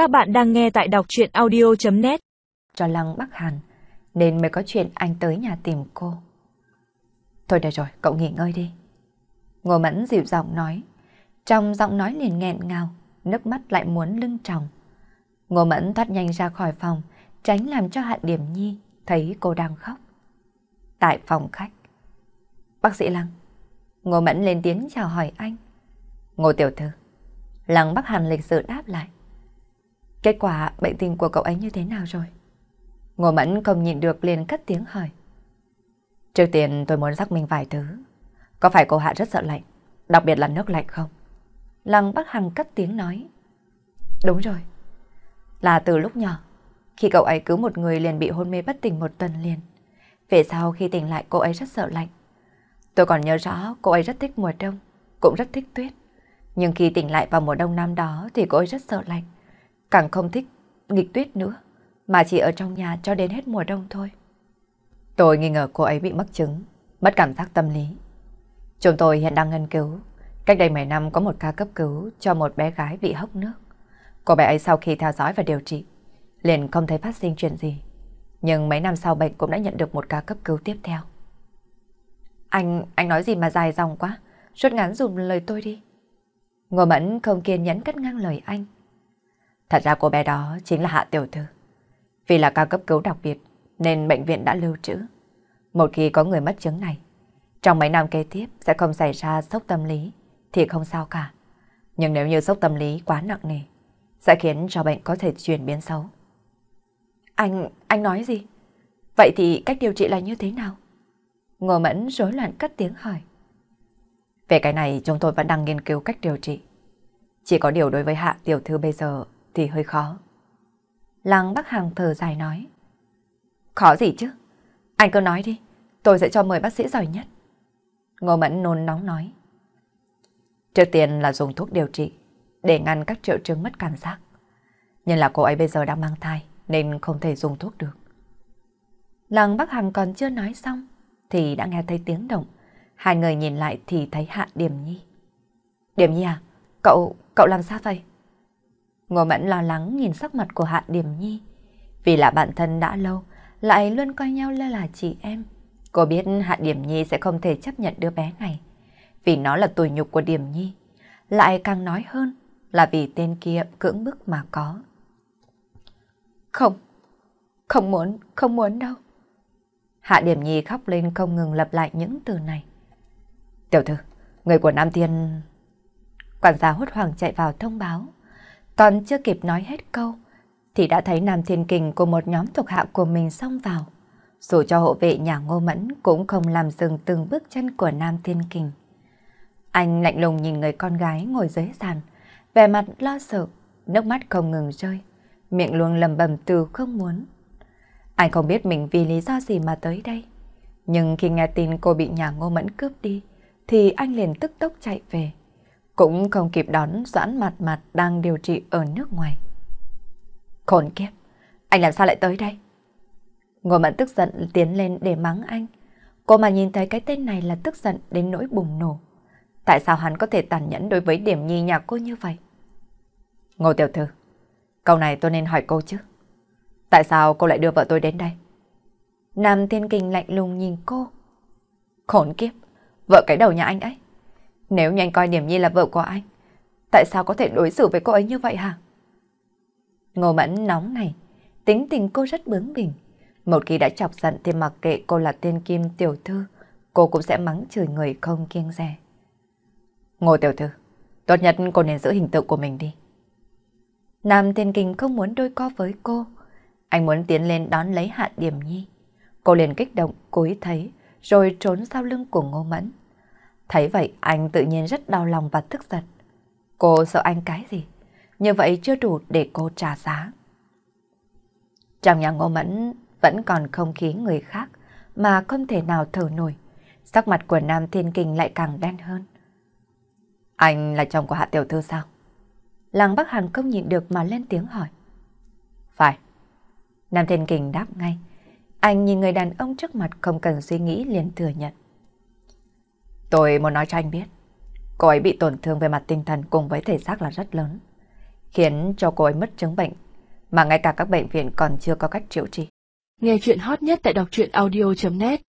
Các bạn đang nghe tại đọc chuyện audio.net Cho Lăng Bắc Hàn, nên mới có chuyện anh tới nhà tìm cô. Thôi được rồi, cậu nghỉ ngơi đi. Ngô Mẫn dịu giọng nói, trong giọng nói liền nghẹn ngào, nước mắt lại muốn lưng tròng. Ngô Mẫn thoát nhanh ra khỏi phòng, tránh làm cho Hạ Điểm Nhi thấy cô đang khóc. Tại phòng khách, bác sĩ Lăng, Ngô Mẫn lên tiếng chào hỏi anh. Ngô Tiểu Thư, Lăng Bắc Hàn lịch sự đáp lại. Kết quả bệnh tình của cậu ấy như thế nào rồi? Ngô Mẫn không nhìn được liền cất tiếng hỏi. Trước tiên tôi muốn xác minh vài thứ. Có phải cô Hạ rất sợ lạnh, đặc biệt là nước lạnh không? Lăng Bắc Hằng cất tiếng nói. Đúng rồi. Là từ lúc nhỏ, khi cậu ấy cứu một người liền bị hôn mê bất tỉnh một tuần liền. Về sau khi tỉnh lại cô ấy rất sợ lạnh. Tôi còn nhớ rõ cô ấy rất thích mùa đông, cũng rất thích tuyết. Nhưng khi tỉnh lại vào mùa đông năm đó thì cô ấy rất sợ lạnh. Càng không thích nghịch tuyết nữa, mà chỉ ở trong nhà cho đến hết mùa đông thôi. Tôi nghi ngờ cô ấy bị mắc chứng, mất cảm giác tâm lý. Chúng tôi hiện đang nghiên cứu. Cách đây mấy năm có một ca cấp cứu cho một bé gái bị hốc nước. Cô bé ấy sau khi theo dõi và điều trị, liền không thấy phát sinh chuyện gì. Nhưng mấy năm sau bệnh cũng đã nhận được một ca cấp cứu tiếp theo. Anh, anh nói gì mà dài dòng quá, rút ngắn dùm lời tôi đi. Ngô Mẫn không kiên nhẫn cắt ngang lời anh. Thật ra cô bé đó chính là Hạ Tiểu Thư. Vì là ca cấp cứu đặc biệt nên bệnh viện đã lưu trữ. Một khi có người mất chứng này, trong mấy năm kế tiếp sẽ không xảy ra sốc tâm lý thì không sao cả. Nhưng nếu như sốc tâm lý quá nặng nề, sẽ khiến cho bệnh có thể chuyển biến xấu. Anh, anh nói gì? Vậy thì cách điều trị là như thế nào? Ngô Mẫn rối loạn cất tiếng hỏi. Về cái này chúng tôi vẫn đang nghiên cứu cách điều trị. Chỉ có điều đối với Hạ Tiểu Thư bây giờ thì hơi khó. Lăng Bắc Hằng thở dài nói. Khó gì chứ? Anh cứ nói đi, tôi sẽ cho mời bác sĩ giỏi nhất. Ngô Mẫn nôn nóng nói. Trước tiên là dùng thuốc điều trị để ngăn các triệu chứng mất cảm giác. Nhưng là cô ấy bây giờ đang mang thai nên không thể dùng thuốc được. Lăng Bắc Hằng còn chưa nói xong thì đã nghe thấy tiếng động. Hai người nhìn lại thì thấy Hạ Điểm Nhi. Điểm Nhi à, cậu, cậu làm sao vậy? Ngô Mẫn lo lắng nhìn sắc mặt của Hạ Điểm Nhi. Vì là bạn thân đã lâu, lại luôn coi nhau lơ là chị em. Cô biết Hạ Điểm Nhi sẽ không thể chấp nhận đứa bé này. Vì nó là tuổi nhục của Điểm Nhi. Lại càng nói hơn là vì tên kia cưỡng bức mà có. Không, không muốn, không muốn đâu. Hạ Điểm Nhi khóc lên không ngừng lặp lại những từ này. Tiểu thư, người của Nam Thiên... Quản gia hốt hoảng chạy vào thông báo. Còn chưa kịp nói hết câu, thì đã thấy Nam Thiên Kình của một nhóm thuộc hạ của mình xông vào. Dù cho hộ vệ nhà Ngô Mẫn cũng không làm dừng từng bước chân của Nam Thiên Kình. Anh lạnh lùng nhìn người con gái ngồi dưới sàn, vẻ mặt lo sợ, nước mắt không ngừng rơi, miệng luôn lầm bầm từ không muốn. Anh không biết mình vì lý do gì mà tới đây. Nhưng khi nghe tin cô bị nhà Ngô Mẫn cướp đi, thì anh liền tức tốc chạy về. Cũng không kịp đón Doãn mặt mặt đang điều trị ở nước ngoài. Khốn kiếp, anh làm sao lại tới đây? Ngô Mẫn tức giận tiến lên để mắng anh. Cô mà nhìn thấy cái tên này là tức giận đến nỗi bùng nổ. Tại sao hắn có thể tàn nhẫn đối với điểm nhi nhà cô như vậy? Ngô Tiểu Thư, câu này tôi nên hỏi cô chứ. Tại sao cô lại đưa vợ tôi đến đây? Nam Thiên Kinh lạnh lùng nhìn cô. Khốn kiếp, vợ cái đầu nhà anh ấy. Nếu như anh coi Điểm Nhi là vợ của anh, tại sao có thể đối xử với cô ấy như vậy hả? Ngô Mẫn nóng này, tính tình cô rất bướng bỉnh. Một khi đã chọc giận thì mặc kệ cô là tiên kim tiểu thư, cô cũng sẽ mắng chửi người không kiêng dè. Ngô tiểu thư, tốt nhất cô nên giữ hình tượng của mình đi. Nam Thiên Kinh không muốn đôi co với cô. Anh muốn tiến lên đón lấy Hạ Điểm Nhi. Cô liền kích động, cúi thấy, rồi trốn sau lưng của Ngô Mẫn. Thấy vậy, anh tự nhiên rất đau lòng và tức giận. Cô sợ anh cái gì? Như vậy chưa đủ để cô trả giá. Trong nhà Ngô Mẫn vẫn còn không khí người khác, mà không thể nào thở nổi. Sắc mặt của Nam Thiên Kinh lại càng đen hơn. Anh là chồng của Hạ Tiểu Thư sao? Làng Bắc Hàn không nhịn được mà lên tiếng hỏi. Phải. Nam Thiên Kình đáp ngay. Anh nhìn người đàn ông trước mặt không cần suy nghĩ liền thừa nhận. Tôi muốn nói cho anh biết, cô ấy bị tổn thương về mặt tinh thần cùng với thể xác là rất lớn. khiến cho cô ấy mất chứng bệnh, mà ngay cả các bệnh viện còn chưa có cách chữa trị. Nghe chuyện hot nhất tại đọc truyện audio.net